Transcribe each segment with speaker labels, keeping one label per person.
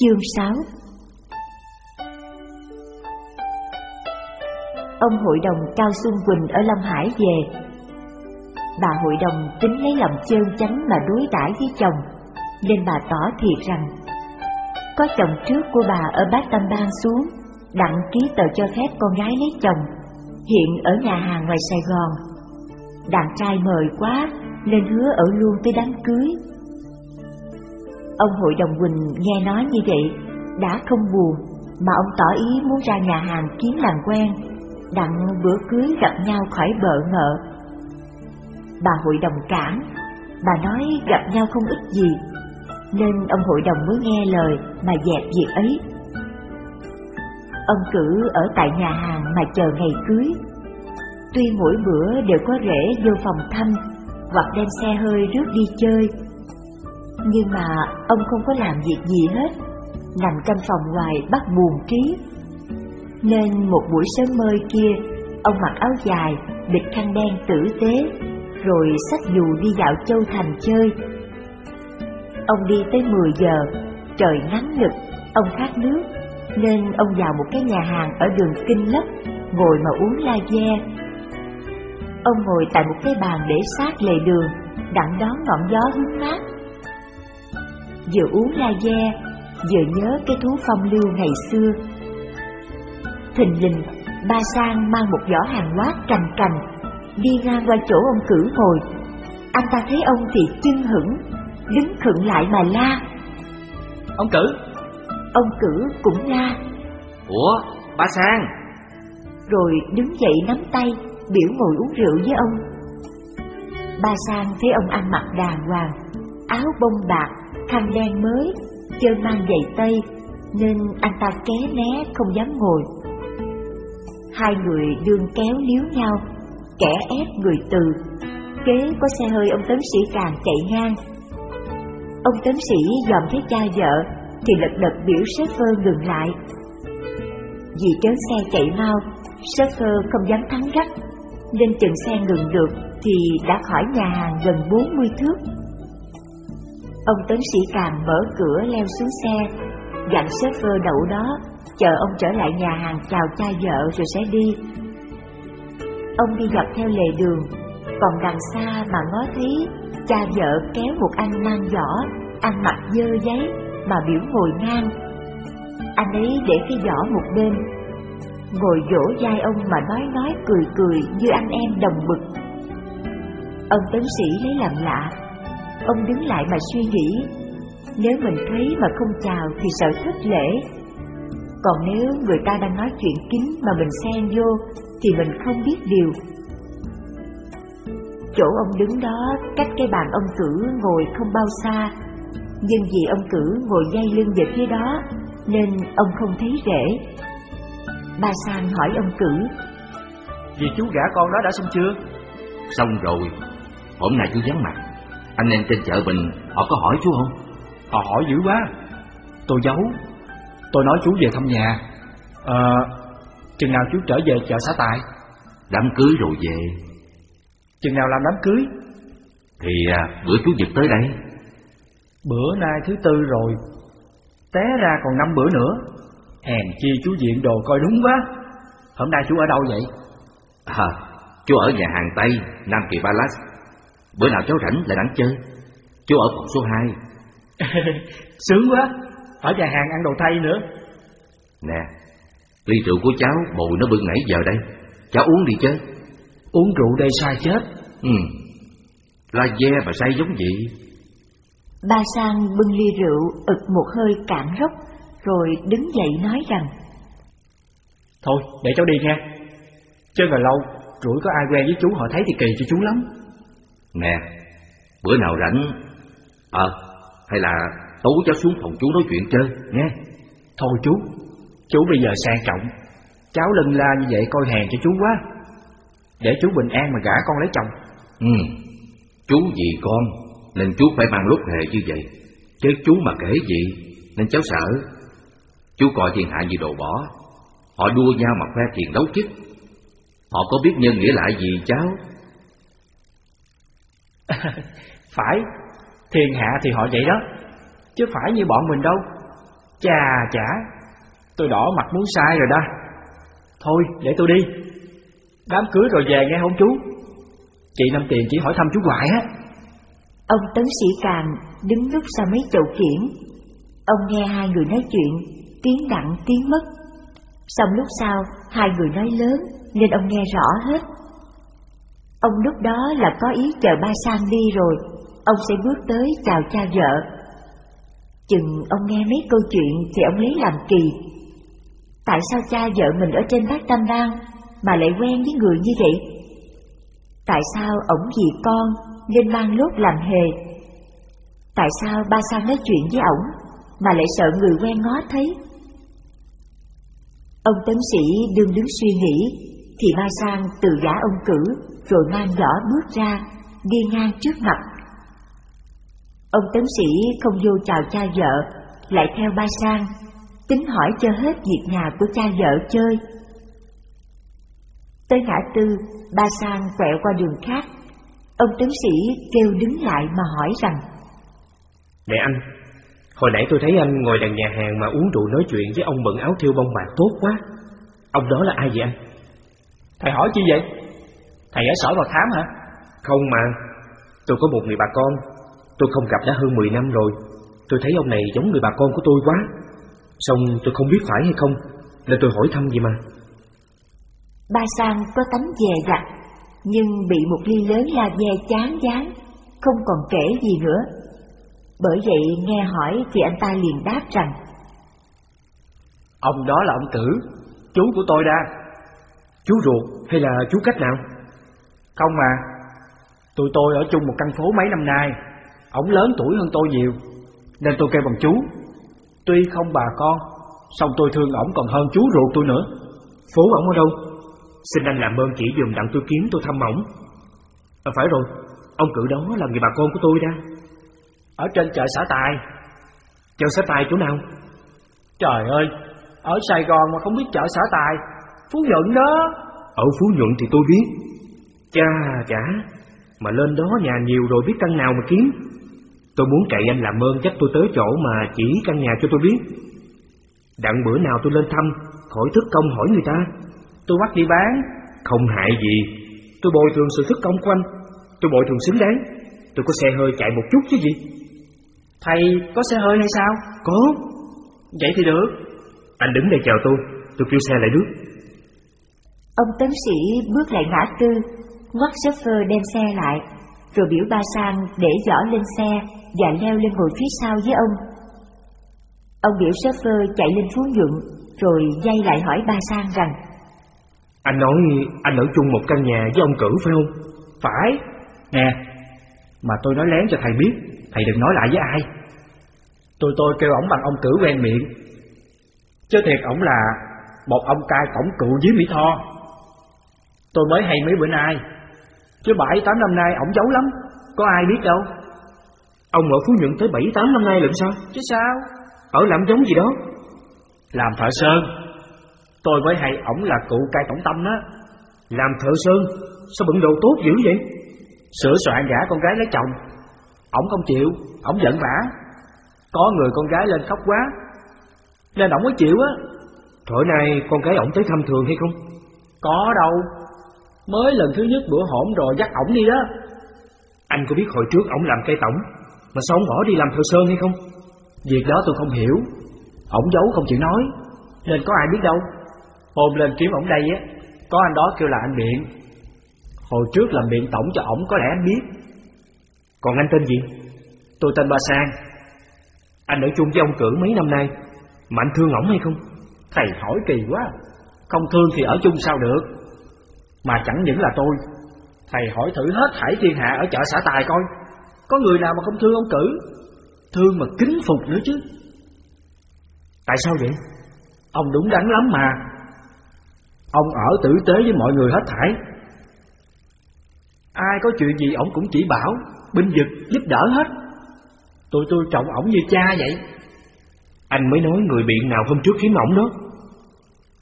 Speaker 1: Chương 6 Ông hội đồng Cao Xuân Quỳnh ở Lâm Hải về. Bà hội đồng tính lấy lòng chơn chánh mà đối đãi với chồng, Nên bà tỏ thiệt rằng, Có chồng trước của bà ở Bát Tâm Bang xuống, Đặng ký tờ cho phép con gái lấy chồng, Hiện ở nhà hàng ngoài Sài Gòn. Đàn trai mời quá, Nên hứa ở luôn tới đám cưới. Ông hội đồng Quỳnh nghe nói như vậy, Đã không buồn, Mà ông tỏ ý muốn ra nhà hàng kiếm làm quen. Đặng bữa cưới gặp nhau khỏi bợ ngợ. Bà hội đồng cản Bà nói gặp nhau không ít gì, Nên ông hội đồng mới nghe lời mà dẹp việc ấy. Ông cử ở tại nhà hàng mà chờ ngày cưới. Tuy mỗi bữa đều có rễ vô phòng thăm, Hoặc đem xe hơi rước đi chơi nhưng mà ông không có làm việc gì hết. Nằm trong phòng ngoài bắt buồn trí. Nên một buổi sớm mơi kia Ông mặc áo dài, bịt khăn đen tử tế Rồi xách dù đi dạo châu thành chơi. Ông đi tới 10 giờ Trời nắng nực, ông khát nước Nên ông vào một cái nhà hàng ở đường Kinh Lấp Ngồi mà uống la ve Ông ngồi tại một cái bàn để sát lề đường Đặng đón ngọn gió hướng mát. Vừa uống la ve Vừa nhớ cái thú phong lưu ngày xưa. Thình lình Ba Sang mang một giỏ hàng quát cành cành Đi ngang qua chỗ ông cử ngồi. Anh ta thấy ông thì chưng hững Đứng khựng lại mà la.
Speaker 2: Ông cử
Speaker 1: Ông cử cũng la.
Speaker 2: Ủa ba Sang?
Speaker 1: Rồi đứng dậy nắm tay Biểu ngồi uống rượu với ông. Ba Sang thấy ông ăn mặc đàng hoàng Áo bông bạc, khăn đen mới Chân mang giày tây, Nên anh ta ké né không dám ngồi. Hai người đương kéo liếu nhau, Kẻ ép người từ. Kế có xe hơi ông tấn sĩ càng chạy ngang. Ông tấn sĩ dòm thấy cha vợ, Thì lật đật biểu shopper ngừng lại. Vì chớ xe chạy mau, Shopper không dám thắng gắt, Nên chừng xe ngừng được Thì đã khỏi nhà hàng gần 40 thước. Ông tấn sĩ Càm mở cửa leo xuống xe. Dặn shopper đậu đó, Chờ ông trở lại nhà hàng chào cha vợ rồi sẽ đi. Ông đi dọc theo lề đường, Còn đằng xa mà ngó thấy Cha vợ kéo một anh mang giỏ, Ăn mặc dơ giấy Mà biểu ngồi ngang. Anh ấy để cái giỏ một bên, Ngồi dỗ vai ông mà nói nói cười cười Như anh em đồng bực Ông tấn sĩ lấy làm lạ Ông đứng lại mà suy nghĩ. Nếu mình thấy mà không chào thì sợ thất lễ. Còn nếu người ta đang nói chuyện kín mà mình xen vô Thì mình không biết điều. Chỗ ông đứng đó cách cái bàn ông cử ngồi không bao xa. Nhưng vì ông cử ngồi dây lưng về phía đó Nên ông không thấy rễ. Ba Sang hỏi ông cử
Speaker 2: Vì chú gả con đó đã xong chưa?
Speaker 3: Xong rồi. Hôm nay chú vắng mặt Anh em trên chợ Bình Họ có hỏi chú không?
Speaker 2: Họ hỏi dữ quá. Tôi giấu. Tôi nói chú về thăm nhà. Ờ Chừng nào chú trở về chợ xã Tài?
Speaker 3: Đám cưới rồi về.
Speaker 2: Chừng nào làm đám cưới?
Speaker 3: Thì à, bữa chú Dực tới đây.
Speaker 2: Bữa nay thứ tư rồi. Té ra còn năm bữa nữa. Hèn chi chú diện đồ coi đúng quá. Hôm nay chú ở đâu vậy?
Speaker 3: À, chú ở nhà hàng Tây, Nam Kỳ Palace Bữa nào cháu rảnh lại đẳng chơi. Chú ở phòng số 2
Speaker 2: Sướng quá. Ở nhà hàng ăn đồ Tây nữa.
Speaker 3: Nè Ly rượu của cháu bồi nó bưng nãy giờ đây. Cháu uống đi chứ.
Speaker 2: Uống rượu đây sai chết.
Speaker 3: Ừ. La ve và say giống vậy.
Speaker 1: Ba Sang bưng ly rượu ực một hơi cạn rốc Rồi đứng dậy nói rằng
Speaker 2: Thôi để cháu đi nha. Chơi ngồi lâu Rủi có ai quen với chú họ thấy thì kỳ cho chú lắm
Speaker 3: Nè Bữa nào rảnh Ờ Hay là tối cháu xuống phòng chú nói chuyện chơi nghe
Speaker 2: Thôi chú Chú bây giờ sang trọng. Cháu lân la như vậy coi hèn cho chú quá. Để chú bình an mà gả con lấy chồng.
Speaker 3: Ừ Chú vì con Nên chú phải mang lúc hề như vậy. Chứ chú mà kể gì Nên cháu sợ. Chú coi thiên hạ như đồ bỏ. Họ đua nhau mà khoe tiền đấu chức Họ có biết nhân nghĩa lại gì cháu
Speaker 2: Phải Thiên hạ thì họ vậy đó Chứ phải như bọn mình đâu Chà chả, tôi đỏ mặt muốn sai rồi đó. Thôi, để tôi đi. Đám cưới rồi về nghe không chú? Chị Năm Tiền chỉ hỏi thăm chú hoài á.
Speaker 1: Ông Tấn Sĩ Càng đứng lúc sau mấy chậu kiển. Ông nghe hai người nói chuyện, tiếng đặng tiếng mất. Xong lúc sau, hai người nói lớn nên ông nghe rõ hết. Ông lúc đó là có ý chờ ba sang đi rồi, ông sẽ bước tới chào cha vợ. Chừng ông nghe mấy câu chuyện thì ông lấy làm kỳ. Tại sao cha vợ mình ở trên bát tam đan mà lại quen với người như vậy? Tại sao ổng vì con nên mang lốt làm hề? Tại sao ba sang nói chuyện với ổng mà lại sợ người quen ngó thấy? Ông tấn sĩ đương đứng suy nghĩ, thì ba sang từ giả ông cử rồi mang giỏ bước ra, đi ngang trước mặt. Ông tấn sĩ không vô chào cha vợ, lại theo ba sang, tính hỏi cho hết việc nhà của cha vợ chơi. Tới ngã tư, ba sang quẹo qua đường khác, ông tấn sĩ kêu đứng lại mà hỏi rằng
Speaker 4: Nè anh, hồi nãy tôi thấy anh ngồi đằng nhà hàng mà uống rượu nói chuyện với ông bận áo thiêu bông bạc tốt quá. Ông đó là ai vậy anh?
Speaker 2: Thầy hỏi chi vậy? Thầy ở sở vào thám hả?
Speaker 4: Không mà, tôi có một người bà con, tôi không gặp đã hơn 10 năm rồi. Tôi thấy ông này giống người bà con của tôi quá. Xong tôi không biết phải hay không, nên tôi hỏi thăm gì mà.
Speaker 1: Ba Sang có tánh dè dặt, nhưng bị một ly lớn la ve chán chán, không còn kể gì nữa. Bởi vậy nghe hỏi thì anh ta liền đáp rằng
Speaker 2: Ông đó là ông Cử, chú của tôi đa.
Speaker 4: Chú ruột hay là chú cách nào?
Speaker 2: Không mà, tụi tôi ở chung một căn phố mấy năm nay, ông lớn tuổi hơn tôi nhiều, nên tôi kêu bằng chú. Tuy không bà con, song tôi thương ổng còn hơn chú ruột tôi nữa.
Speaker 4: Phố ổng ở đâu? Xin anh làm ơn chỉ dùm đặng tôi kiếm tôi thăm ổng. À, phải rồi, ông cử đó là người bà con của tôi đó.
Speaker 2: Ở trên chợ xã Tài.
Speaker 4: Chợ xã Tài chỗ nào?
Speaker 2: Trời ơi, ở Sài Gòn mà không biết chợ xã Tài, Phú Nhuận đó.
Speaker 4: Ở Phú Nhuận thì tôi biết. Cha chả, mà lên đó nhà nhiều rồi biết căn nào mà kiếm. Tôi muốn cậy anh làm ơn chắc tôi tới chỗ mà chỉ căn nhà cho tôi biết. Đặng bữa nào tôi lên thăm, khỏi thức công hỏi người ta.
Speaker 2: Tôi bắt đi bán.
Speaker 4: Không hại gì, tôi bồi thường sự thức công của anh. Tôi bồi thường xứng đáng. Tôi có xe hơi chạy một chút chứ gì.
Speaker 2: Thầy có xe hơi hay sao?
Speaker 4: Có.
Speaker 2: Vậy thì được.
Speaker 4: Anh đứng đây chờ tôi, tôi kêu xe lại nước.
Speaker 1: Ông tấn sĩ bước lại ngã tư, ngoắt chauffeur đem xe lại, rồi biểu ba sang để giỏ lên xe và leo lên ngồi phía sau với ông. Ông biểu chauffeur chạy lên Phú Nhuận, rồi dây lại hỏi ba sang rằng
Speaker 4: Anh nói anh ở chung một căn nhà với ông cử phải không?
Speaker 2: Phải. Nè, mà tôi nói lén cho thầy biết, thầy đừng nói lại với ai. Tôi tôi kêu ổng bằng ông cử quen miệng. Chứ thiệt ổng là một ông cai cổng cựu dưới Mỹ Tho. Tôi mới hay mấy bữa nay, chứ bảy tám năm nay ổng giấu lắm, có ai biết đâu.
Speaker 4: Ông ở Phú Nhuận tới bảy tám năm nay lận sao?
Speaker 2: Chứ sao?
Speaker 4: Ở làm giống gì đó?
Speaker 2: Làm thợ sơn. Tôi mới hay ổng là cụ cai tổng tâm á.
Speaker 4: Làm thợ sơn? Sao bận đồ tốt dữ vậy?
Speaker 2: Sửa soạn gả con gái lấy chồng. Ổng không chịu, ổng giận vã. Có người con gái lên khóc quá, nên ổng mới chịu á.
Speaker 4: Thổi nay con gái ổng tới thăm thường hay không?
Speaker 2: Có đâu, mới lần thứ nhất bữa hổm rồi dắt ổng đi đó.
Speaker 4: Anh có biết hồi trước ổng làm cây tổng, mà sao ổng bỏ đi làm thợ sơn hay không?
Speaker 2: Việc đó tôi không hiểu, ổng giấu không chịu nói, nên có ai biết đâu. Hôm lên kiếm ổng đây á, có anh đó kêu là anh Biện. Hồi trước làm biện tổng cho ổng có lẽ anh biết.
Speaker 4: Còn anh tên gì?
Speaker 2: Tôi tên Ba Sang.
Speaker 4: Anh ở chung với ông cử mấy năm nay, mà anh thương ổng hay không?
Speaker 2: Thầy hỏi kỳ quá, không thương thì ở chung sao được. Mà chẳng những là tôi, thầy hỏi thử hết thảy thiên hạ ở chợ xã Tài coi, có người nào mà không thương ông cử, thương mà kính phục nữa chứ.
Speaker 4: Tại sao vậy?
Speaker 2: Ông đúng đắn lắm mà. Ông ở tử tế với mọi người hết thảy. Ai có chuyện gì ổng cũng chỉ bảo, binh vực giúp đỡ hết. Tụi tôi trọng ổng như cha vậy.
Speaker 4: Anh mới nói người biện nào hôm trước kiếm ổng đó.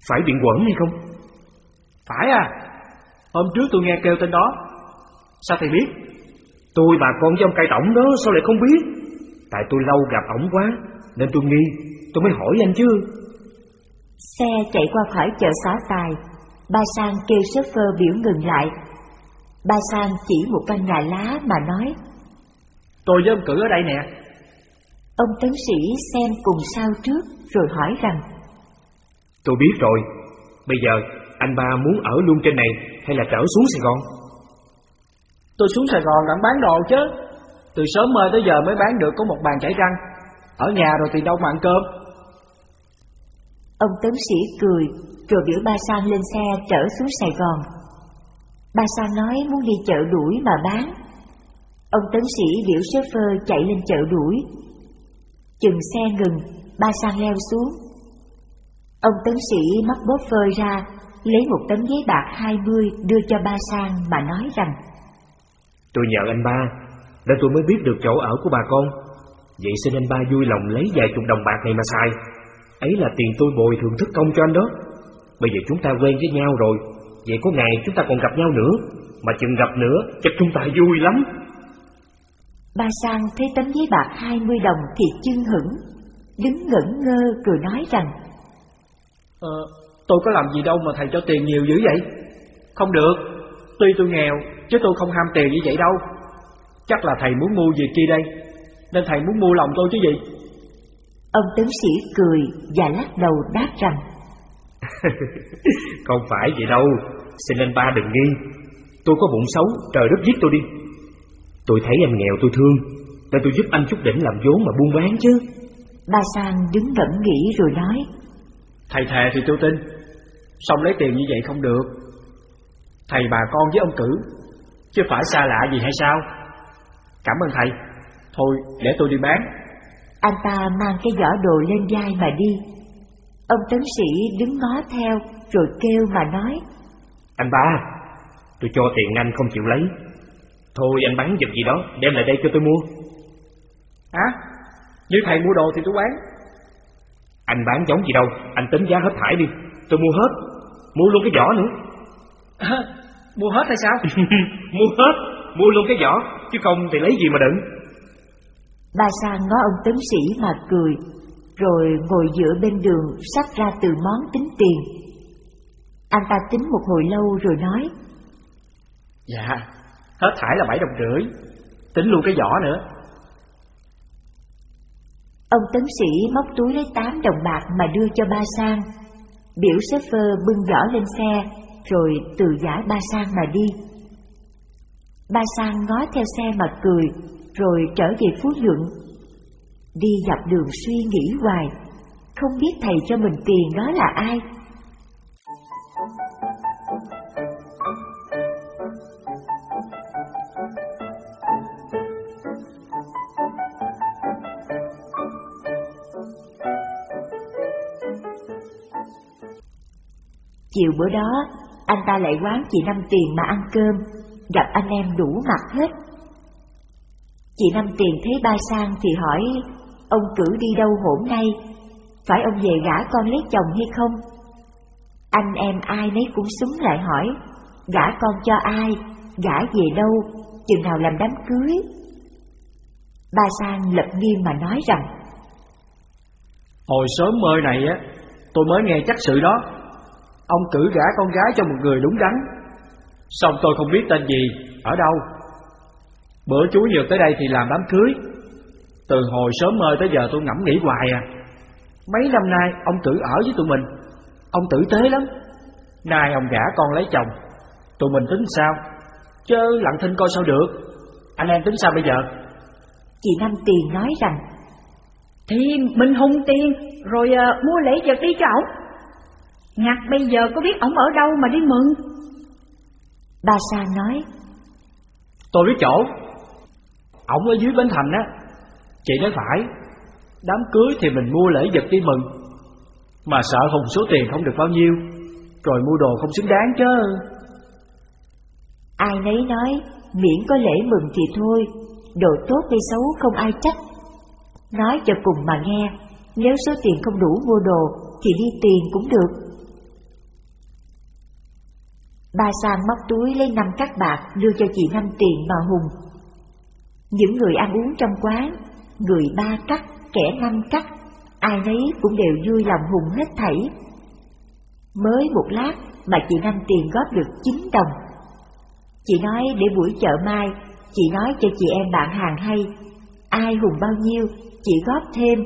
Speaker 4: Phải biện quẩn hay không?
Speaker 2: Phải à, hôm trước tôi nghe kêu tên đó. Sao thầy biết?
Speaker 4: Tôi bà con với ông cai tổng đó sao lại không biết? Tại tôi lâu gặp ổng quá Nên tôi nghi Tôi mới hỏi anh chứ
Speaker 1: Xe chạy qua khỏi chợ xá tài Ba Sang kêu chauffeur biểu ngừng lại Ba Sang chỉ một căn nhà lá mà nói
Speaker 2: Tôi với ông cử ở đây nè
Speaker 1: Ông tấn sĩ xem cùng sao trước Rồi hỏi rằng
Speaker 4: Tôi biết rồi Bây giờ anh ba muốn ở luôn trên này Hay là trở xuống Sài Gòn?
Speaker 2: Tôi xuống Sài Gòn đặng bán đồ chứ. Từ sớm mơ tới giờ mới bán được có một bàn chải răng. Ở nhà rồi thì đâu mà ăn cơm.
Speaker 1: Ông tấn sĩ cười Rồi biểu ba Sang lên xe trở xuống Sài Gòn. Ba Sang nói muốn đi chợ đuổi mà bán. Ông tấn sĩ biểu chauffeur chạy lên chợ đuổi. Chừng xe ngừng Ba Sang leo xuống. Ông tấn sĩ móc bóp phơi ra Lấy một tấm giấy bạc hai mươi đưa cho ba Sang mà nói rằng
Speaker 4: Tôi nhờ anh ba Nên tôi mới biết được chỗ ở của bà con. Vậy xin anh ba vui lòng lấy vài chục đồng bạc này mà xài. Ấy là tiền tôi bồi thường thức công cho anh đó. Bây giờ chúng ta quen với nhau rồi. Vậy có ngày chúng ta còn gặp nhau nữa. Mà chừng gặp nữa chắc chúng ta vui lắm.
Speaker 1: Ba Sang thấy tấm giấy bạc hai mươi đồng thì chưng hửng Đứng ngẩn ngơ rồi nói rằng
Speaker 2: Ờ, tôi có làm gì đâu mà thầy cho tiền nhiều dữ vậy? Không được, tuy tôi nghèo, chứ tôi không ham tiền như vậy đâu. Chắc là thầy muốn mua gì kia đây, nên thầy muốn mua lòng tôi chứ gì?
Speaker 1: Ông tấn sĩ cười và lắc đầu đáp rằng
Speaker 4: Không phải vậy đâu. Xin anh ba đừng nghi. Tôi có bụng xấu, trời đất giết tôi đi. Tôi thấy anh nghèo tôi thương. Nên tôi giúp anh chút đỉnh làm vốn mà buôn bán chứ.
Speaker 1: Ba Sang đứng ngẫm nghĩ rồi nói
Speaker 2: Thầy thề thì tôi tin, xong lấy tiền như vậy không được. Thầy bà con với ông cử, chứ phải xa lạ gì hay sao? Cảm ơn thầy, thôi để tôi đi bán.
Speaker 1: Anh ta mang cái giỏ đồ lên vai mà đi Ông tấn sĩ đứng ngó theo Rồi kêu mà nói
Speaker 4: Anh ba Tôi cho tiền anh không chịu lấy Thôi anh bán giùm gì đó Đem lại đây cho tôi mua
Speaker 2: Hả? Như thầy mua đồ thì tôi bán.
Speaker 4: Anh bán giống gì đâu Anh tính giá hết thải đi Tôi mua hết. Mua luôn cái vỏ nữa.
Speaker 2: À, mua hết hay sao?
Speaker 4: Mua hết. Mua luôn cái vỏ Chứ không thì lấy gì mà đựng.
Speaker 1: Ba Sang ngó ông tấn sĩ mà cười Rồi ngồi giữa bên đường Sắp ra từ món tính tiền. Anh ta tính một hồi lâu rồi nói
Speaker 2: Dạ, hết thải là bảy đồng rưỡi, tính luôn cái vỏ nữa.
Speaker 1: Ông tấn sĩ móc túi lấy tám đồng bạc mà đưa cho ba Sang Biểu chauffeur bưng giỏ lên xe, Rồi từ giải ba Sang mà đi. Ba Sang ngó theo xe mà cười, Rồi trở về Phú Nhuận. Đi dọc đường suy nghĩ hoài, Không biết thầy cho mình tiền đó là ai. Chiều bữa đó, anh ta lại quán chị Năm Tiền mà ăn cơm, gặp anh em đủ mặt hết. Chị Năm Tiền thấy ba sang thì hỏi, ông cử đi đâu hôm nay, phải ông về gả con lấy chồng hay không? Anh em ai nấy cũng súng lại hỏi, gả con cho ai, gả về đâu, chừng nào làm đám cưới? Ba sang lập nghiêm mà nói rằng,
Speaker 2: Hồi sớm mơ này á, tôi mới nghe chắc sự đó. Ông cử gả con gái cho một người đúng đắn. Xong tôi không biết tên gì, ở đâu. Bữa chú vừa tới đây thì làm đám cưới. Từ hồi sớm mơ tới giờ tôi ngẫm nghĩ hoài à. Mấy năm nay ông cử ở với tụi mình, ông tử tế lắm. Nay ông gả con lấy chồng, tụi mình tính sao? Chứ lặng thinh coi sao được. Anh em tính sao bây giờ?
Speaker 1: chị Năm Tiền nói rằng,
Speaker 5: Thì mình hùng tiền Rồi uh, mua lễ vật đi cho ổng Ngặt bây giờ có biết ổng ở đâu mà đi mừng?
Speaker 1: Ba sang nói,
Speaker 2: Tôi biết chỗ. Ổng ở dưới Bến Thành á. Chị nói phải. Đám cưới thì mình mua lễ vật đi mừng. Mà sợ hùng số tiền không được bao nhiêu. Rồi mua đồ không xứng đáng chứ.
Speaker 1: ai nấy nói, miễn có lễ mừng thì thôi, đồ tốt hay xấu không ai trách. Nói cho cùng mà nghe, nếu số tiền không đủ mua đồ thì đi tiền cũng được. Ba Sang móc túi lấy năm cắt bạc đưa cho chị năm tiền mà hùng. Những người ăn uống trong quán người ba cắt, kẻ năm cắt, ai nấy cũng đều vui lòng hùng hết thảy. Mới một lát mà chị Năm tiền góp được 9 đồng. Chị nói để buổi chợ mai, chị nói cho chị em bạn hàng hay, ai hùng bao nhiêu, chị góp thêm,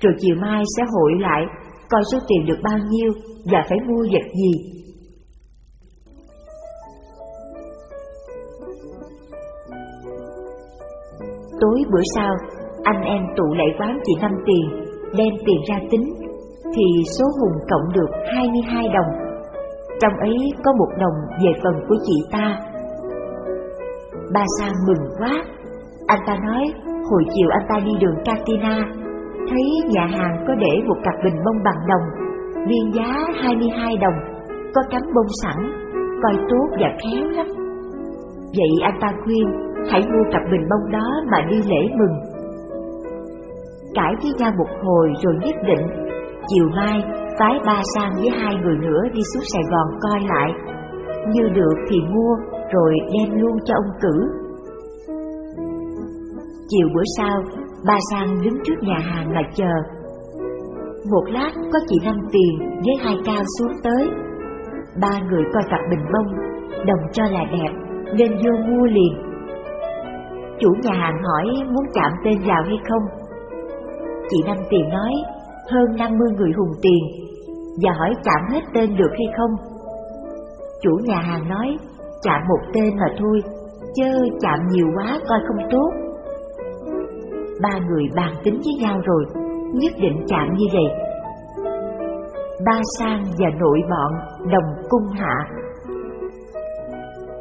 Speaker 1: rồi chiều mai sẽ hội lại, coi số tiền được bao nhiêu và phải mua vật gì. Tối bữa sau, anh em tụ lại quán chị Năm tiền, đem tiền ra tính, thì số hùng cộng được 22 đồng. Trong ấy có một đồng về phần của chị ta. Ba Sang mừng quá, anh ta nói hồi chiều anh ta đi đường Katina, thấy nhà hàng có để một cặp bình bông bằng đồng, viên giá 22 đồng, có cắm bông sẵn, coi tốt và khéo lắm. Vậy anh ta khuyên hãy mua cặp bình bông đó mà đi lễ mừng. Cãi với nhau một hồi rồi nhất định, chiều mai phái ba sang với hai người nữa đi xuống Sài Gòn coi lại. Như được thì mua, rồi đem luôn cho ông cử. Chiều bữa sau, ba sang đứng trước nhà hàng mà chờ. Một lát có chị Năm Tiền với hai cao xuống tới. Ba người coi cặp bình bông, đồng cho là đẹp, nên vô mua liền. Chủ nhà hàng hỏi muốn chạm tên vào hay không. Chị Năm Tiền nói hơn 50 người hùng tiền và hỏi chạm hết tên được hay không. Chủ nhà hàng nói chạm một tên mà thôi, chứ chạm nhiều quá coi không tốt. Ba người bàn tính với nhau rồi, nhất định chạm như vậy. Ba sang và nội bọn đồng cung hạ.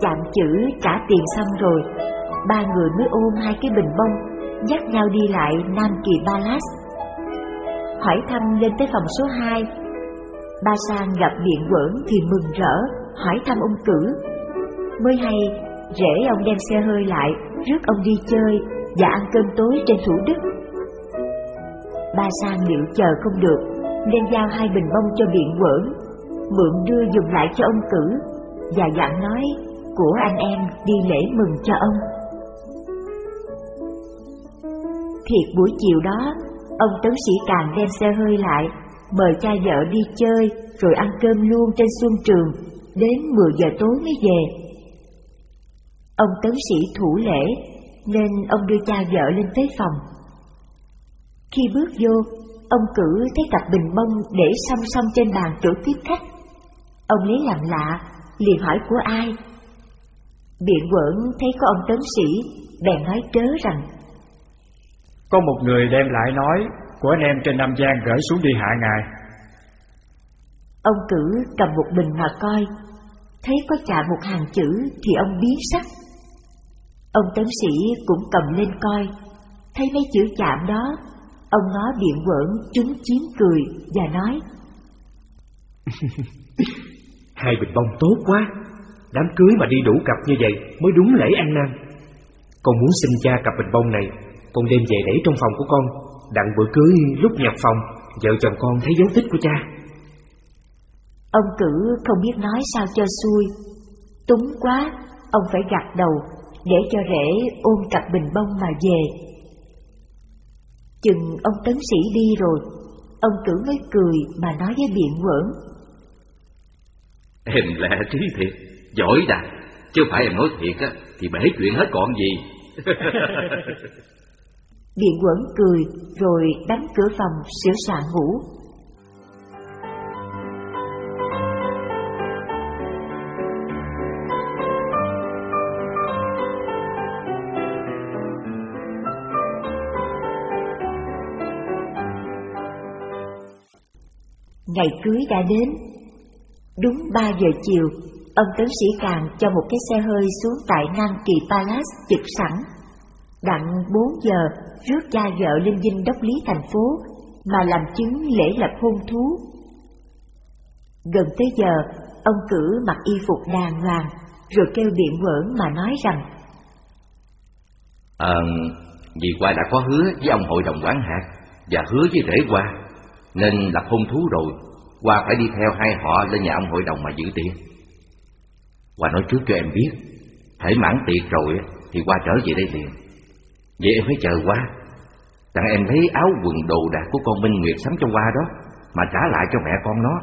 Speaker 1: Chạm chữ trả tiền xong rồi, ba người mới ôm hai cái bình bông, dắt nhau đi lại Nam Kỳ Palace hỏi thăm lên tới phòng số 2. Ba Sang gặp điện quẩn thì mừng rỡ, hỏi thăm ông cử. Mới hay, rể ông đem xe hơi lại, rước ông đi chơi và ăn cơm tối trên Thủ Đức. Ba Sang liệu chờ không được, nên giao hai bình bông cho biện quẩn, mượn đưa dùng lại cho ông cử, và dặn nói của anh em đi lễ mừng cho ông. Thiệt buổi chiều đó, Ông tấn sĩ càng đem xe hơi lại, mời cha vợ đi chơi rồi ăn cơm luôn trên xuân trường, đến 10 giờ tối mới về. Ông tấn sĩ thủ lễ, nên ông đưa cha vợ lên tới phòng. Khi bước vô, ông cử thấy cặp bình bông để song song trên bàn chỗ tiếp khách. Ông lấy làm lạ, liền hỏi của ai. Biện quẩn thấy có ông tấn sĩ, bèn nói trớ rằng
Speaker 2: có một người đem lại nói Của anh em trên Nam Giang gửi xuống đi hạ ngài.
Speaker 1: Ông cử cầm một bình mà coi. Thấy có chạm một hàng chữ Thì ông biến sắc. Ông tấn sĩ cũng cầm lên coi. Thấy mấy chữ chạm đó Ông nó điện quẩn trúng chiến cười Và nói.
Speaker 4: Hai bình bông tốt quá. Đám cưới mà đi đủ cặp như vậy Mới đúng lễ ăn năn. Con muốn xin cha cặp bình bông này con đem về để trong phòng của con. Đặng bữa cưới lúc nhập phòng Vợ chồng con thấy dấu tích của cha.
Speaker 1: Ông cử không biết nói sao cho xuôi Túng quá Ông phải gạt đầu Để cho rể ôm cặp bình bông mà về. Chừng ông tấn sĩ đi rồi Ông cử mới cười mà nói với biện quẩn.
Speaker 3: Em lẽ trí thiệt Giỏi đạt Chứ phải em nói thiệt á Thì bể chuyện hết còn gì
Speaker 1: Điện quẩn cười rồi đánh cửa phòng sửa soạn ngủ. Ngày cưới đã đến. Đúng ba giờ chiều, ông tấn sĩ Càng cho một cái xe hơi xuống tại Nam Kỳ Palace trực sẵn. Đặng bốn giờ, rước cha vợ lên dinh đốc lý thành phố mà làm chứng lễ lập hôn thú. Gần tới giờ, ông cử mặc y phục đàng hoàng, rồi kêu điện quẩn mà nói rằng
Speaker 3: Ờ, vì qua đã có hứa với ông hội đồng quán hạt và hứa với rể qua, nên lập hôn thú rồi, qua phải đi theo hai họ lên nhà ông hội đồng mà giữ tiền. Qua nói trước cho em biết, thể mãn tiệc rồi thì qua trở về đây liền. Vậy em phải chờ qua Đặng em lấy áo quần đồ đạc của con Minh Nguyệt sắm cho qua đó, Mà trả lại cho mẹ con nó.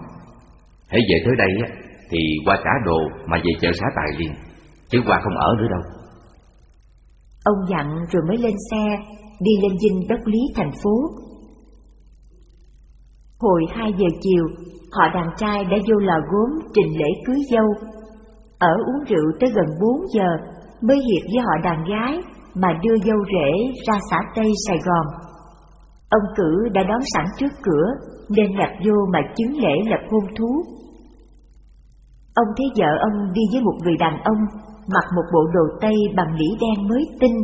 Speaker 3: Hãy về tới đây á, Thì qua trả đồ mà về chợ xã Tài liền, Chứ qua không ở nữa đâu.
Speaker 1: Ông dặn rồi mới lên xe, Đi lên dinh đất lý thành phố. Hồi hai giờ chiều, Họ đàn trai đã vô lò gốm trình lễ cưới dâu. Ở uống rượu tới gần bốn giờ, Mới hiệp với họ đàn gái. Mà đưa dâu rể ra xã Tây Sài Gòn. Ông cử đã đón sẵn trước cửa Nên nhập vô mà chứng lễ lập hôn thú. Ông thấy vợ ông đi với một người đàn ông Mặc một bộ đồ tây bằng lĩ đen mới tinh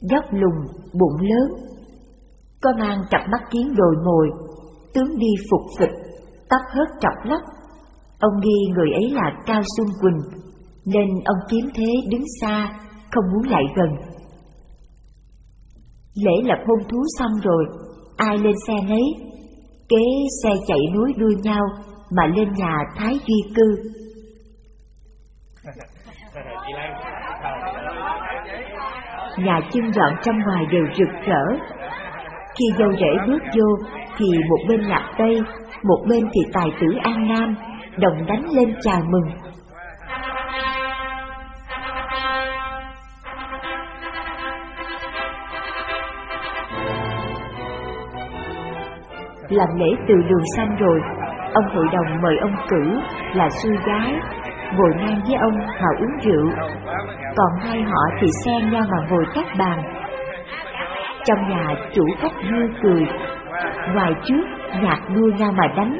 Speaker 1: Dốc lùng, bụng lớn. Có mang cặp mắt kiến đồi mồi Tướng đi phục phịch, tóc hớt trọc lóc. Ông nghi người ấy là Cao Xuân Quỳnh Nên ông kiếm thế đứng xa, không muốn lại gần. Lễ lập hôn thú xong rồi, ai lên xe nấy. Kế xe chạy núi đuôi nhau mà lên nhà Thái Duy Cư. Nhà chân dọn trong ngoài đều rực rỡ. Khi dâu rể bước vô Thì một bên lạc Tây Một bên thì tài tử An Nam Đồng đánh lên chào mừng. Làm lễ từ đường xanh rồi Ông hội đồng mời ông cử là sư gái ngồi ngang với ông mà uống rượu, còn hai họ thì xen nhau mà ngồi các bàn. Trong nhà chủ khách vui cười, ngoài trước nhạc đua nhau mà đánh.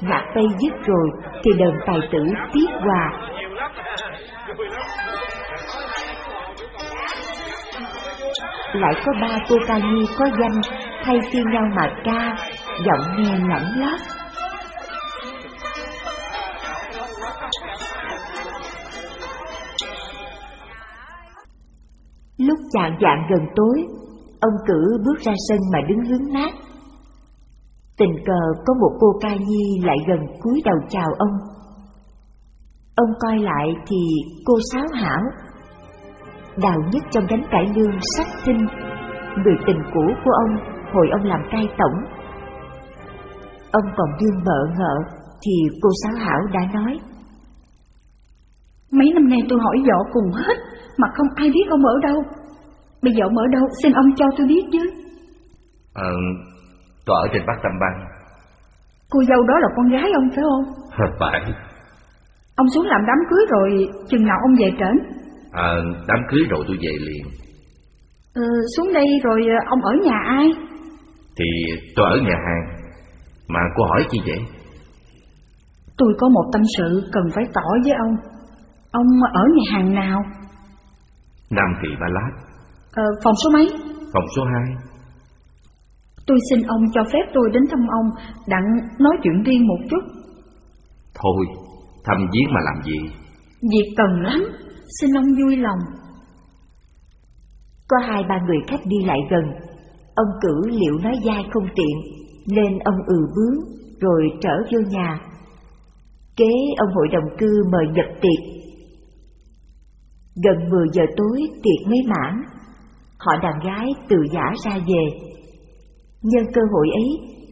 Speaker 1: Nhạc tây dứt rồi thì đờn tài tử tiếc hòa. Lại có ba cô ca nhi có danh thay phiên nhau mà ca, giọng nghe lẫn lót. Lúc chạng dạng gần tối, ông cử bước ra sân mà đứng hướng mát. Tình cờ có một cô ca nhi lại gần cúi đầu chào ông. Ông coi lại thì cô sáo hảo. Đào nhất trong đánh cải lương sắc tinh, người tình cũ của ông hồi ông làm cai tổng. Ông còn đương bợ ngợ thì cô sáo hảo đã nói.
Speaker 5: Mấy năm nay tôi hỏi dọ cùng hết mà không ai biết ông ở đâu. Bây giờ ông ở đâu, xin ông cho tôi biết chứ.
Speaker 3: Ờ, tôi ở trên Bắc Tam Bang.
Speaker 5: Cô dâu đó là con gái ông phải không?
Speaker 3: Phải.
Speaker 5: Ông xuống làm đám cưới rồi, chừng nào ông về trển?
Speaker 3: Ờ, đám cưới rồi tôi về liền.
Speaker 5: Ừ, xuống đây rồi ờ, ông ở nhà ai?
Speaker 3: Thì tôi ở nhà hàng. Mà cô hỏi chi vậy?
Speaker 5: Tôi có một tâm sự cần phải tỏ với ông. Ông ở nhà hàng nào?
Speaker 3: Nam Kỳ Ba Lát.
Speaker 5: Ờ, phòng số mấy?
Speaker 3: Phòng số 2
Speaker 5: Tôi xin ông cho phép tôi đến thăm ông. Đặng nói chuyện riêng một chút.
Speaker 3: Thôi, thăm viếng mà làm gì?
Speaker 5: Việc cần lắm, xin ông vui lòng.
Speaker 1: Có hai ba người khách đi lại gần. Ông cử liệu nói dai không tiện nên ông ừ bướng Rồi trở vô nhà Kế ông hội đồng cư mời nhập tiệc Gần 10 giờ tối tiệc mới mãn, họ đàn gái từ giả ra về. Nhân cơ hội ấy,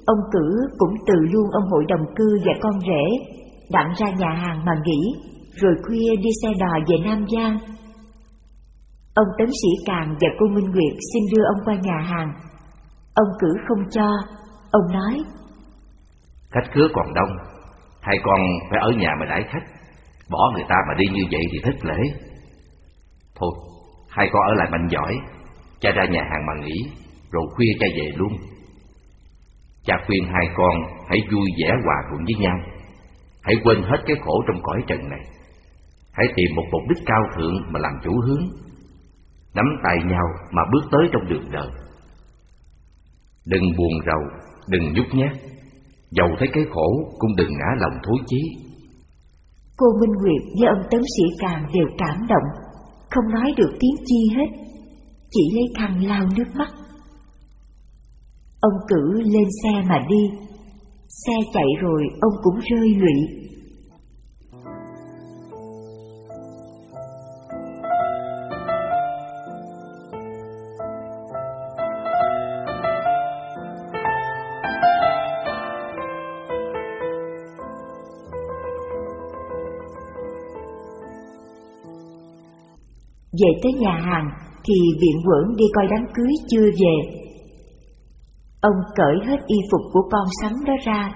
Speaker 1: ông cử cũng từ luôn ông hội đồng cư và con rể, đặng ra nhà hàng mà nghỉ, rồi khuya đi xe đò về Nam Giang. Ông Tấn Sĩ Càng và cô Minh Nguyệt xin đưa ông qua nhà hàng. Ông cử không cho, ông nói.
Speaker 3: Khách khứa còn đông, hai con phải ở nhà mà đãi khách, bỏ người ta mà đi như vậy thì thất lễ. Thôi, hai con ở lại mạnh giỏi, cha ra nhà hàng mà nghỉ, rồi khuya cha về luôn. Cha khuyên hai con hãy vui vẻ hòa thuận với nhau, hãy quên hết cái khổ trong cõi trần này. Hãy tìm một mục đích cao thượng mà làm chủ hướng, nắm tay nhau mà bước tới trong đường đời. Đừng buồn rầu, đừng nhút nhát, dầu thấy cái khổ cũng đừng ngã lòng thối chí.
Speaker 1: Cô Minh Nguyệt với ông Tấn Sĩ Càng đều cảm động không nói được tiếng chi hết, chỉ lấy khăn lau nước mắt. Ông cử lên xe mà đi, xe chạy rồi ông cũng rơi lụy. Về tới nhà hàng thì viện quẩn đi coi đám cưới chưa về. Ông cởi hết y phục của con sắm đó ra,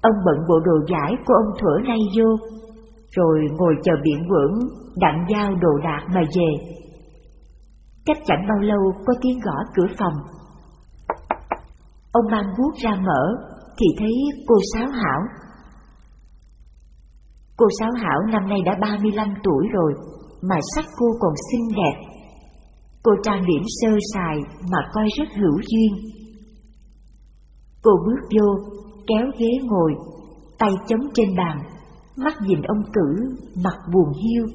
Speaker 1: ông bận bộ đồ giải của ông thuở nay vô, rồi ngồi chờ viện quẩn đặng giao đồ đạc mà về. Cách chẳng bao lâu có tiếng gõ cửa phòng. Ông mang guốc ra mở thì thấy cô Sáu Hảo. Cô Sáu Hảo năm nay đã 35 tuổi rồi, mà sắc cô còn xinh đẹp. Cô trang điểm sơ sài mà coi rất hữu duyên. Cô bước vô, kéo ghế ngồi, tay chống trên bàn, mắt nhìn ông cử, mặt buồn hiu.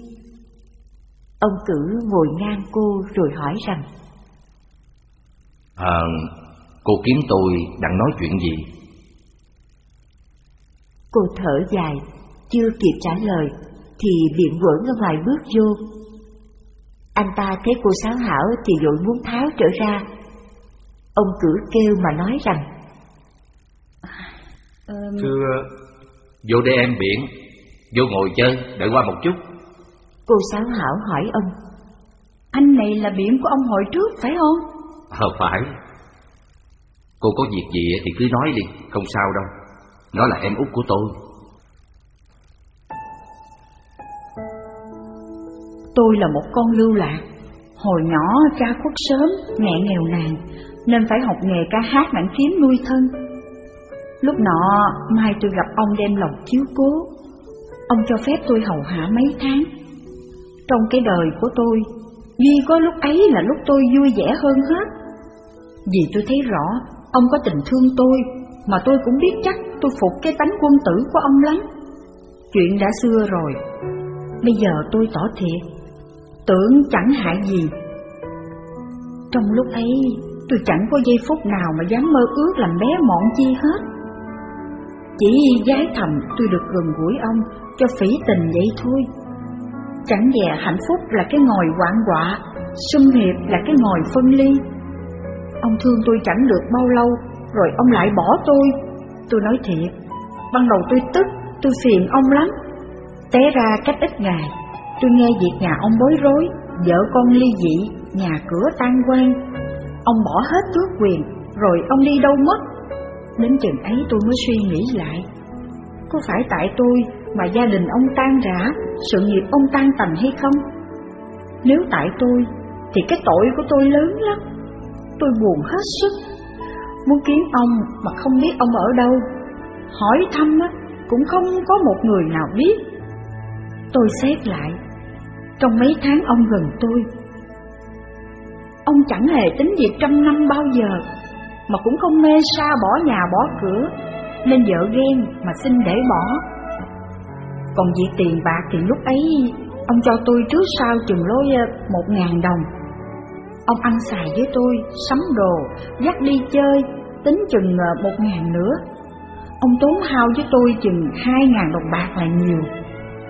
Speaker 1: Ông cử ngồi ngang cô rồi hỏi rằng
Speaker 3: À, cô kiếm tôi đang nói chuyện gì?
Speaker 1: Cô thở dài, chưa kịp trả lời, thì biện quẩn ở ngoài bước vô. Anh ta thấy cô sáo hảo thì vội muốn tháo trở ra. Ông cử kêu mà nói rằng
Speaker 3: Thưa Vô đây em biển Vô ngồi chơi, đợi qua một chút
Speaker 1: Cô sáo hảo hỏi ông
Speaker 5: Anh này là biển của ông hồi trước phải không?
Speaker 3: Ờ phải Cô có việc gì thì cứ nói đi Không sao đâu Nó là em út của tôi
Speaker 5: Tôi là một con lưu lạc. Hồi nhỏ cha khuất sớm, mẹ nghèo nàn Nên phải học nghề ca hát mảng kiếm nuôi thân. Lúc nọ mai tôi gặp ông đem lòng chiếu cố. Ông cho phép tôi hầu hạ mấy tháng. Trong cái đời của tôi Duy có lúc ấy là lúc tôi vui vẻ hơn hết. Vì tôi thấy rõ Ông có tình thương tôi Mà tôi cũng biết chắc tôi phục cái tánh quân tử của ông lắm. Chuyện đã xưa rồi Bây giờ tôi tỏ thiệt. Tưởng chẳng hại gì. Trong lúc ấy Tôi chẳng có giây phút nào mà dám mơ ước làm bé mọn chi hết. Chỉ giái thầm tôi được gần gũi ông cho phỉ tình vậy thôi. Chẳng dè hạnh phúc là cái ngồi quạng quạ Xung hiệp là cái ngồi phân ly. Ông thương tôi chẳng được bao lâu Rồi ông lại bỏ tôi. Tôi nói thiệt Ban đầu tôi tức, tôi phiền ông lắm. Té ra cách ít ngày Tôi nghe việc nhà ông bối rối Vợ con ly dị, nhà cửa tan quan. Ông bỏ hết tước quyền Rồi ông đi đâu mất? Đến chừng ấy tôi mới suy nghĩ lại. Có phải tại tôi mà gia đình ông tan rã Sự nghiệp ông tan tành hay không? Nếu tại tôi Thì cái tội của tôi lớn lắm. Tôi buồn hết sức. Muốn kiếm ông mà không biết ông ở đâu. Hỏi thăm á, cũng không có một người nào biết. Tôi xét lại trong mấy tháng ông gần tôi Ông chẳng hề tính việc trăm năm bao giờ mà cũng không mê xa bỏ nhà bỏ cửa, nên vợ ghen mà xin để bỏ. Còn việc tiền bạc thì lúc ấy ông cho tôi trước sau chừng lối ờ, một ngàn đồng. Ông ăn xài với tôi, sắm đồ, dắt đi chơi, tính chừng ờ, một ngàn nữa. Ông tốn hao với tôi chừng hai ngàn đồng bạc là nhiều,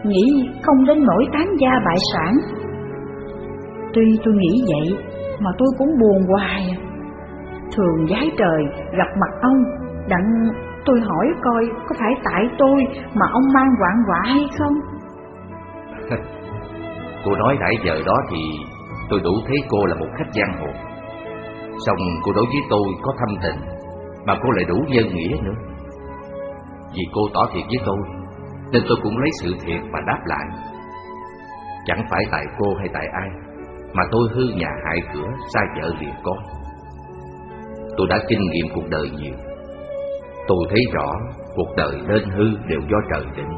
Speaker 5: nghĩ không đến nỗi tán gia bại sản. Tuy tôi nghĩ vậy, mà tôi cũng buồn hoài. Thường giái trời gặp mặt ông đặng tôi hỏi coi có phải tại tôi mà ông mang quạng quạ hay không?
Speaker 3: Cô nói nãy giờ đó thì tôi đủ thấy cô là một khách giang hồ. Xong cô đối với tôi có thâm tình mà cô lại đủ nhân nghĩa nữa. Vì cô tỏ thiệt với tôi nên tôi cũng lấy sự thiệt mà đáp lại. Chẳng phải tại cô hay tại ai, mà tôi hư nhà hại cửa, xa vợ liền con. Tôi đã kinh nghiệm cuộc đời nhiều. Tôi thấy rõ cuộc đời nên hư đều do trời định.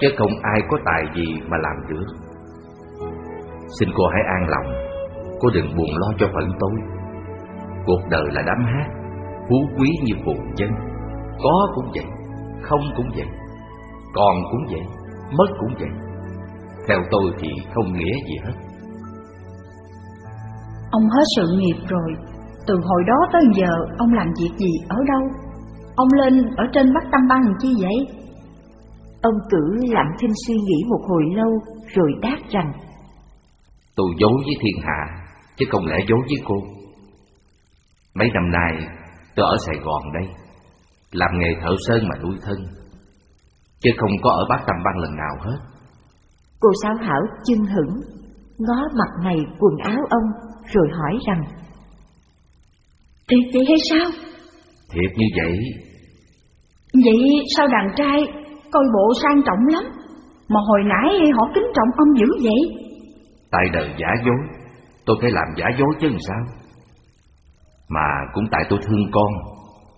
Speaker 3: Chứ không ai có tài gì mà làm được. Xin cô hãy an lòng. Cô đừng buồn lo cho phận tôi. Cuộc đời là đám hát, Phú quý như phù chân Có cũng vậy, Không cũng vậy. Còn cũng vậy Mất cũng vậy. Theo tôi thì không nghĩa gì hết.
Speaker 5: Ông hết sự nghiệp rồi. Từ hồi đó tới giờ ông làm việc gì ở đâu? Ông lên ở trên Bắc Tâm Bang chi vậy?
Speaker 1: Ông cử lặng thinh suy nghĩ một hồi lâu rồi đáp rằng
Speaker 3: Tôi dối với thiên hạ chứ không lẽ dối với cô? Mấy năm nay tôi ở Sài Gòn đây Làm nghề thợ sơn mà nuôi thân Chứ không có ở Bắc Tâm Bang lần nào hết.
Speaker 1: Cô Sáu Hảo chưng hững ngó mặt mày quần áo ông, rồi hỏi rằng
Speaker 5: Thiệt vậy hay sao?
Speaker 3: Thiệt như vậy.
Speaker 5: Vậy sao đàn trai coi bộ sang trọng lắm Mà hồi nãy họ kính trọng ông dữ vậy?
Speaker 3: Tại đời giả dối Tôi phải làm giả dối chứ làm sao? Mà cũng tại tôi thương con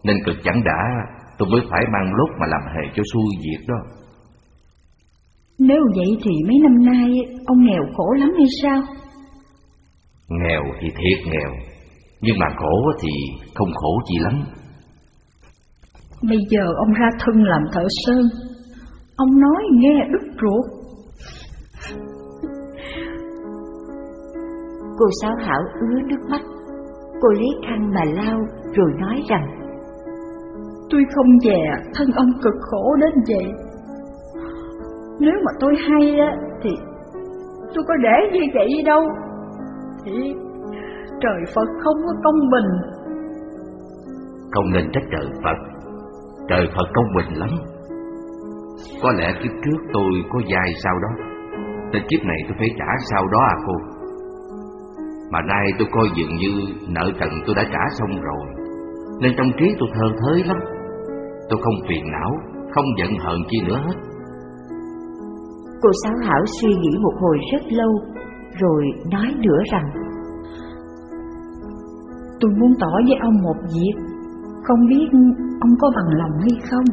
Speaker 3: Nên cực chẳng đã Tôi mới phải mang lốt mà làm hề cho xui việc đó.
Speaker 5: Nếu vậy thì mấy năm nay Ông nghèo khổ lắm hay sao?
Speaker 3: Nghèo thì thiệt nghèo Nhưng mà khổ thì không khổ gì lắm.
Speaker 5: Bây giờ ông ra thân làm thợ sơn Ông nói nghe đứt ruột.
Speaker 1: Cô Sáu Hảo ứa nước mắt. Cô lấy khăn mà lau rồi nói rằng
Speaker 5: Tôi không dè, thân ông cực khổ đến vậy Nếu mà tôi hay á, thì tôi có để như vậy đâu. Thì trời Phật không có công bình.
Speaker 3: Không nên trách trời Phật. Trời Phật công bình lắm. Có lẽ kiếp trước tôi có dài sau đó. Nên kiếp này tôi phải trả sau đó à cô? Mà nay tôi coi dường như nợ trần tôi đã trả xong rồi. Nên trong trí tôi thơ thới lắm. Tôi không phiền não, không giận hờn chi nữa hết.
Speaker 1: Cô Sáu Hảo suy nghĩ một hồi rất lâu Rồi nói nữa rằng
Speaker 5: Tôi muốn tỏ với ông một việc Không biết ông có bằng lòng hay không?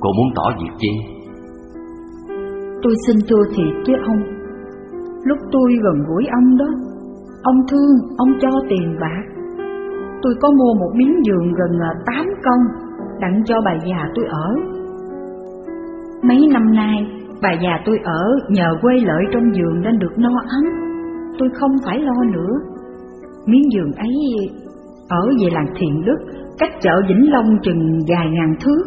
Speaker 3: Cô muốn tỏ việc chi?
Speaker 5: Tôi xin thưa thiệt với ông Lúc tôi gần gũi ông đó Ông thương, ông cho tiền bạc. Tôi có mua một miếng giường gần 8 công Đặng cho bà già tôi ở. Mấy năm nay, Bà già tôi ở nhờ quê lợi trong giường nên được no ấm. Tôi không phải lo nữa. Miếng giường ấy ở về làng Thiện Đức, Cách chợ Vĩnh Long chừng vài ngàn thước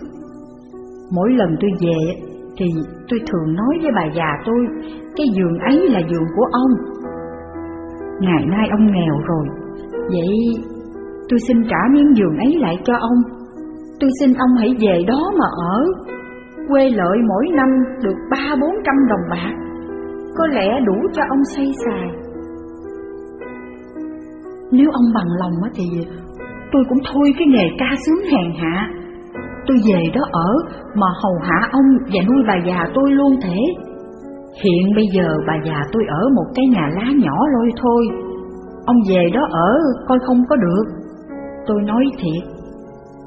Speaker 5: Mỗi lần tôi về thì tôi thường nói với bà già tôi, Cái giường ấy là giường của ông. Ngày nay ông nghèo rồi, Vậy tôi xin trả miếng giường ấy lại cho ông. Tôi xin ông hãy về đó mà ở. Quê lợi mỗi năm được ba bốn trăm đồng bạc. Có lẽ đủ cho ông xây xài. Nếu ông bằng lòng thì tôi cũng thôi cái nghề ca sướng hèn hạ. Tôi về đó ở mà hầu hạ ông và nuôi bà già tôi luôn thế. Hiện bây giờ bà già tôi ở một cái nhà lá nhỏ lôi thôi. Ông về đó ở coi không có được. Tôi nói thiệt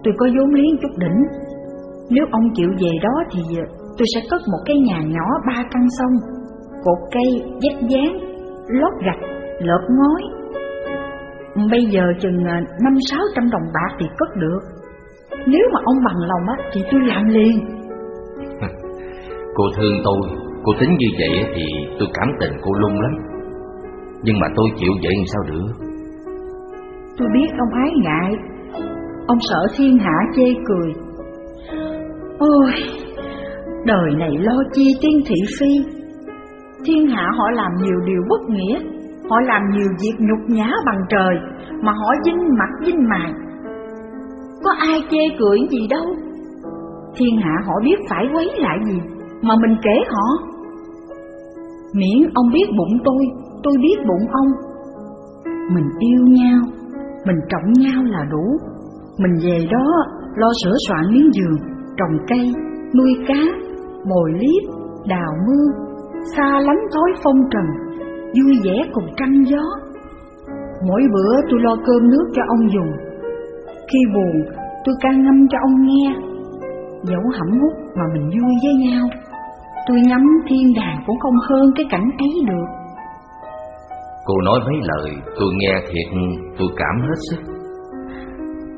Speaker 5: Tôi có vốn liếng chút đỉnh. Nếu ông chịu về đó thì tôi sẽ cất một cái nhà nhỏ ba căn sông Cột cây, vách dán, lót gạch, lợp ngói. Bây giờ chừng à, năm sáu trăm đồng bạc thì cất được. Nếu mà ông bằng lòng á thì tôi làm liền.
Speaker 3: Cô thương tôi, cô tính như vậy thì tôi cảm tình cô lung lắm. Nhưng mà tôi chịu vậy làm sao được?
Speaker 5: Tôi biết ông ái ngại Ông sợ thiên hạ chê cười. Ôi, Đời này lo chi tiên thị phi. Thiên hạ họ làm nhiều điều bất nghĩa, Họ làm nhiều việc nhục nhã bằng trời, Mà họ dinh mặt dinh mài. Có ai chê cười gì đâu. Thiên hạ họ biết phải quấy lại gì, Mà mình kể họ. Miễn ông biết bụng tôi Tôi biết bụng ông. Mình yêu nhau, Mình trọng nhau là đủ mình về đó lo sửa soạn miếng giường, trồng cây, nuôi cá, bồi liếp, đào mưa, xa lánh thói phong trần, vui vẻ cùng trăng gió. Mỗi bữa tôi lo cơm nước cho ông dùng, khi buồn tôi ca ngâm cho ông nghe, dẫu hẩm hút mà mình vui với nhau. Tôi nhắm thiên đàng cũng không hơn cái cảnh ấy được.
Speaker 3: Cô nói mấy lời tôi nghe thiệt tôi cảm hết sức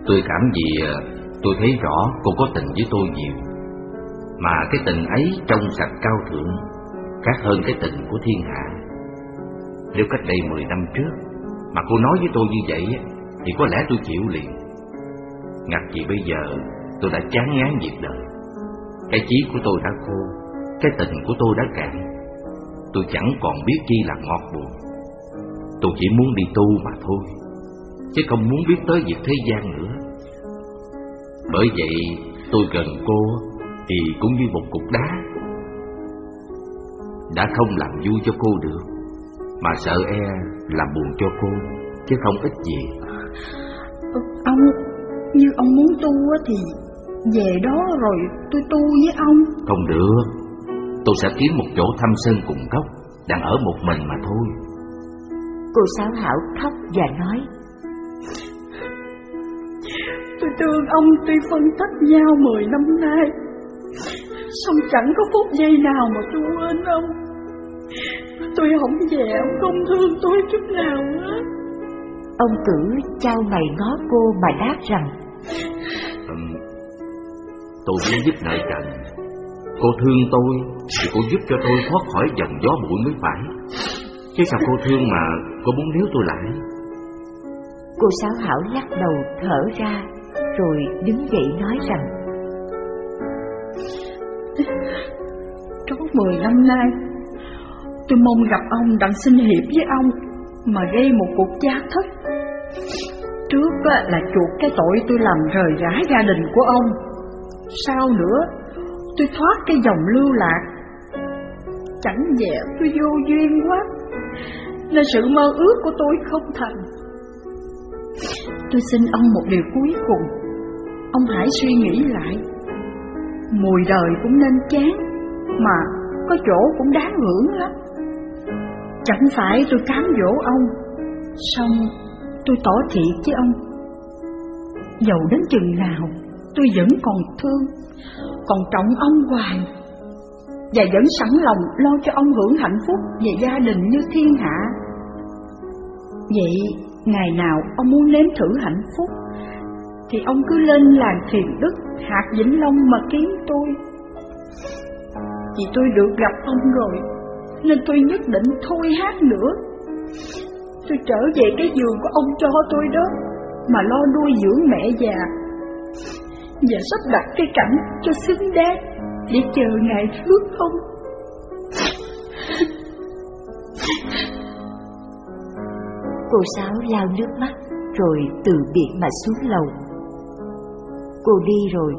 Speaker 3: Tôi cảm gì ờ, tôi thấy rõ cô có tình với tôi nhiều. Mà cái tình ấy trong sạch cao thượng, Khác hơn cái tình của thiên hạ. Nếu cách đây 10 năm trước Mà cô nói với tôi như vậy Thì có lẽ tôi chịu liền. Ngặt gì bây giờ, tôi đã chán ngán việc đời. Cái chí của tôi đã khô, Cái tình của tôi đã cạn. Tôi chẳng còn biết chi là ngọt buồn. Tôi chỉ muốn đi tu mà thôi chứ không muốn biết tới việc thế gian nữa. Bởi vậy, tôi gần cô thì cũng như một cục đá. Đã không làm vui cho cô được, Mà sợ e làm buồn cho cô Chứ không ít gì
Speaker 5: Ông, như ông muốn tu thì về đó rồi tôi tu với ông
Speaker 3: Không được Tôi sẽ kiếm một chỗ thăm sơn cùng gốc Đang ở một mình mà thôi
Speaker 1: Cô Sáu Hảo khóc và nói
Speaker 5: Tôi thương ông tuy phân tách nhau mười năm nay Xong chẳng có phút giây nào mà tôi quên ông. Tôi không về ông không thương tôi chút nào hết.
Speaker 1: Ông cử trao mày ngó cô mà đáp rằng
Speaker 3: ừ, Tôi muốn giúp nợ trần Cô thương tôi Thì cô giúp cho tôi thoát khỏi dòng gió bụi mới phải. Chứ sao cô thương mà cô muốn níu tôi lại
Speaker 1: Cô Sáu Hảo lắc đầu thở ra, Rồi đứng dậy nói rằng
Speaker 5: Trong mười năm nay, Tôi mong gặp ông đặng xin hiệp với ông Mà gây một cuộc gia thất. Trước là chuộc cái tội tôi làm rời rã gia đình của ông. Sau nữa, tôi thoát cái dòng lưu lạc. Chẳng nhẹ tôi vô duyên quá, Nên sự mơ ước của tôi không thành. Tôi xin ông một điều cuối cùng. Ông hãy suy nghĩ lại. Mùi đời cũng nên chán, Mà có chỗ cũng đáng hưởng lắm. Chẳng phải tôi cám dỗ ông, Xong tôi tỏ thiệt với ông. Dầu đến chừng nào, Tôi vẫn còn thương, Còn trọng ông hoài. Và vẫn sẵn lòng lo cho ông hưởng hạnh phúc Về gia đình như thiên hạ. Vậy ngày nào ông muốn nếm thử hạnh phúc, Thì ông cứ lên làng thiền đức Hạt Vĩnh Long mà kiếm tôi. Vì tôi được gặp ông rồi, Nên tôi nhất định thôi hát nữa. Tôi trở về cái giường của ông cho tôi đó, Mà lo nuôi dưỡng mẹ già. Và sắp đặt cái cảnh cho xứng đáng Để chờ ngày phước không.
Speaker 1: Cô Sáu lao nước mắt Rồi từ biệt mà xuống lầu. Cô đi rồi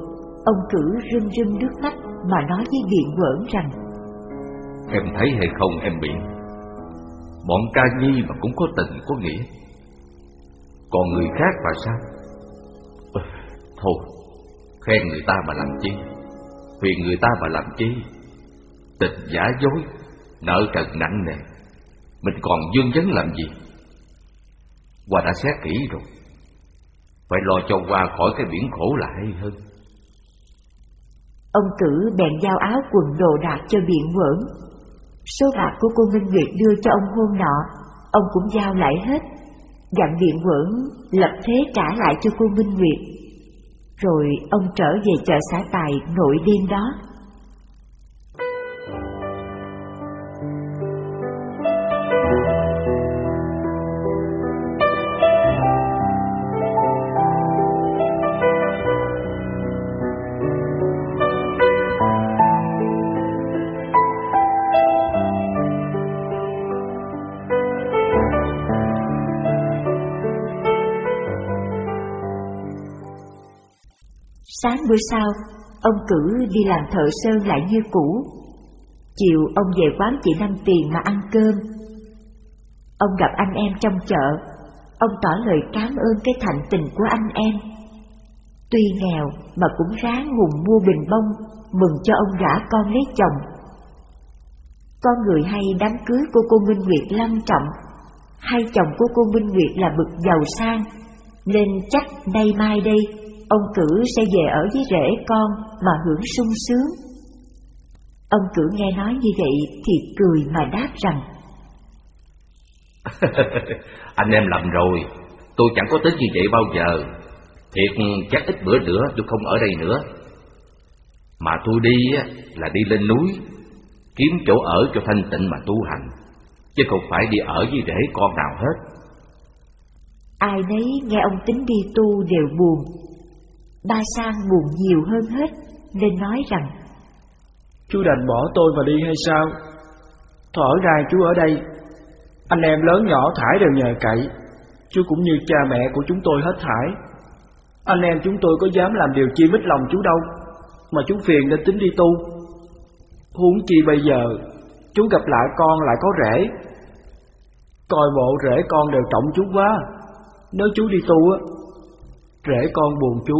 Speaker 1: Ông cử rưng rưng nước mắt Mà nói với biện quẩn rằng
Speaker 3: Em thấy hay không em biện Bọn ca nhi mà cũng có tình có nghĩa. Còn người khác mà sao? Ừ, Thôi Khen người ta mà làm chi? Huyền người ta mà làm chi? Tình giả dối Nợ trần nặng nề. Mình còn dương vấn làm gì? Hoa đã xét kỹ rồi. Phải lo cho Hoa khỏi cái biển khổ là hay hơn.
Speaker 1: Ông cử bèn giao áo quần đồ đạc cho biện quẩn. Số bạc của cô Minh Nguyệt đưa cho ông hôn nọ, Ông cũng giao lại hết. Dặn biện quẩn lập thế trả lại cho cô Minh Nguyệt. Rồi ông trở về chợ xã Tài nội đêm đó. Sáng bữa sau, ông cử đi làm thợ sơn lại như cũ. Chiều ông về quán chị Năm Tiền mà ăn cơm. Ông gặp anh em trong chợ, ông tỏ lời cảm ơn cái thành tình của anh em. Tuy nghèo mà cũng ráng hùng mua bình bông, mừng cho ông gả con lấy chồng. Con người hay đám cưới của cô Minh Nguyệt long trọng, hai chồng của cô Minh Nguyệt là bực giàu sang, nên chắc nay mai đây ông cử sẽ về ở với rể con mà hưởng sung sướng. Ông cử nghe nói như vậy thì cười mà đáp rằng
Speaker 3: Anh em lầm rồi, tôi chẳng có tính như vậy bao giờ. Thiệt chắc ít bữa nữa tôi không ở đây nữa. Mà tôi đi là đi lên núi, kiếm chỗ ở cho thanh tịnh mà tu hành, chứ không phải đi ở với rể con nào hết.
Speaker 1: Ai nấy nghe ông tính đi tu đều buồn, Ba Sang buồn nhiều hơn hết, Nên nói rằng,
Speaker 2: Chú đành bỏ tôi và đi hay sao? Thở ra chú ở đây. Anh em lớn nhỏ thải đều nhờ cậy. Chú cũng như cha mẹ của chúng tôi hết thải. Anh em chúng tôi có dám làm điều chi mít lòng chú đâu, Mà chú phiền nên tính đi tu. Huống chi bây giờ, Chú gặp lại con lại có rễ Coi bộ rễ con đều trọng chú quá. Nếu chú đi tu á rể con buồn chú.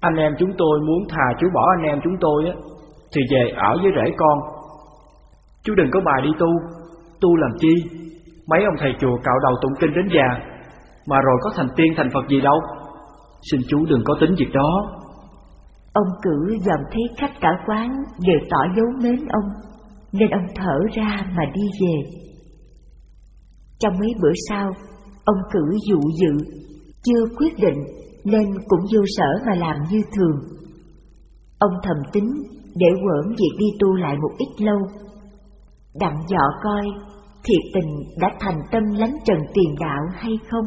Speaker 2: Anh em chúng tôi muốn thà chú bỏ anh em chúng tôi á, Thì về ở với rể con. Chú đừng có bài đi tu. Tu làm chi? Mấy ông thầy chùa cạo đầu tụng kinh đến già, Mà rồi có thành tiên thành Phật gì đâu. Xin chú đừng có tính việc đó.
Speaker 1: Ông cử dòm thấy khách cả quán đều tỏ dấu mến ông, Nên ông thở ra mà đi về. Trong mấy bữa sau, Ông cử dụ dự. Chưa quyết định Nên cũng vô sở mà làm như thường Ông thầm tính Để quởn việc đi tu lại một ít lâu Đặng dọ coi thiệt tình đã thành tâm lánh trần tiền đạo hay không?